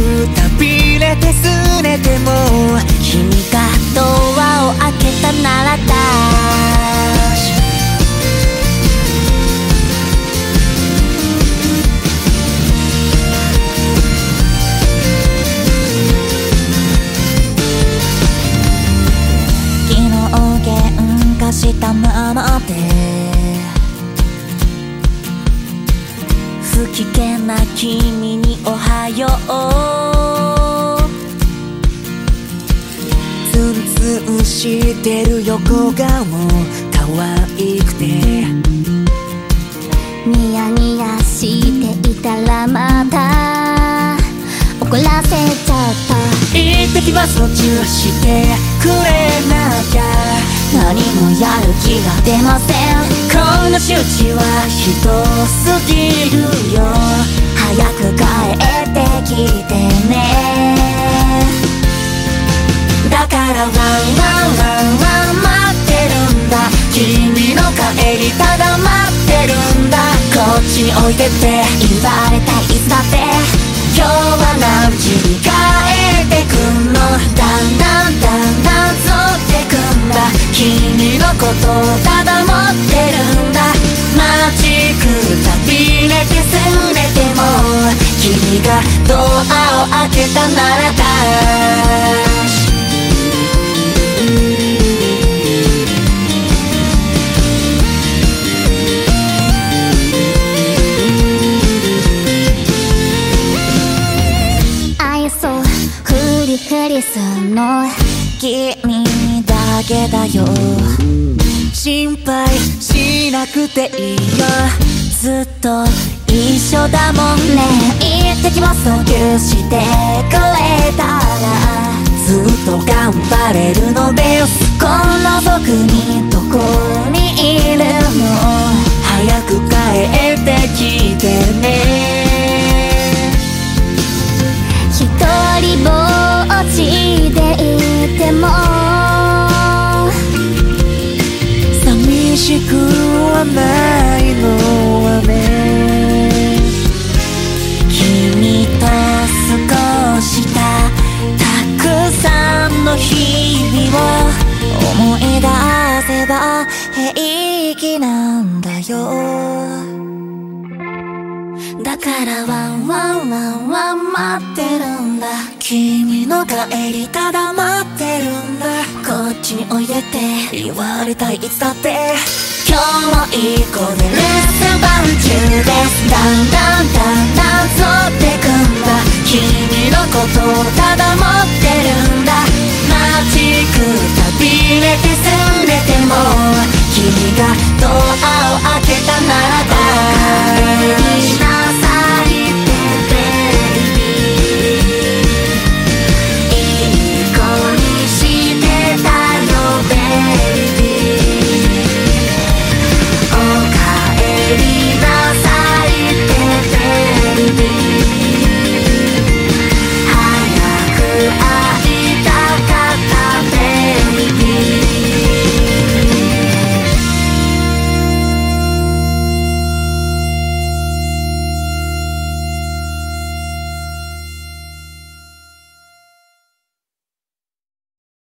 くたびれてすねても君がドアを開けたならだ昨日したままで不機嫌な君にお話してる横顔も可愛くて。ニヤニヤしていたらまた。怒らせちゃった。行ってきますのチューしてくれなきゃ。何もやる気が出ません。こんな仕打ちはひどすぎるよ。早く帰りただ待ってるんだこっちに置いてって言われたいつだって。今日は何時に帰ってくんのだんだんだんだんぞってくんだ。君のことをただ持ってるんだ。街くたびれてすれても。君がドアを開けたならだ。リフリすんの君だけだよ。心配しなくていいよ。ずっと一緒だもんね。行ってきます。と許してくれたら。ずっと頑張れるのです。この僕にどこしくはないのはね。君と過ごしたたくさんの日々を思い出せば平気なんだよ。からワンワンワンワン待ってるんだ。君の帰りただ待ってるんだ。こっちにおいでって。言われたいいつだって今日もいい子で留守番中ですだんだんだんだんぞってくんだ。君のことをただ持ってるんだ。街くたびれてすれても。君がドアを開けたならだ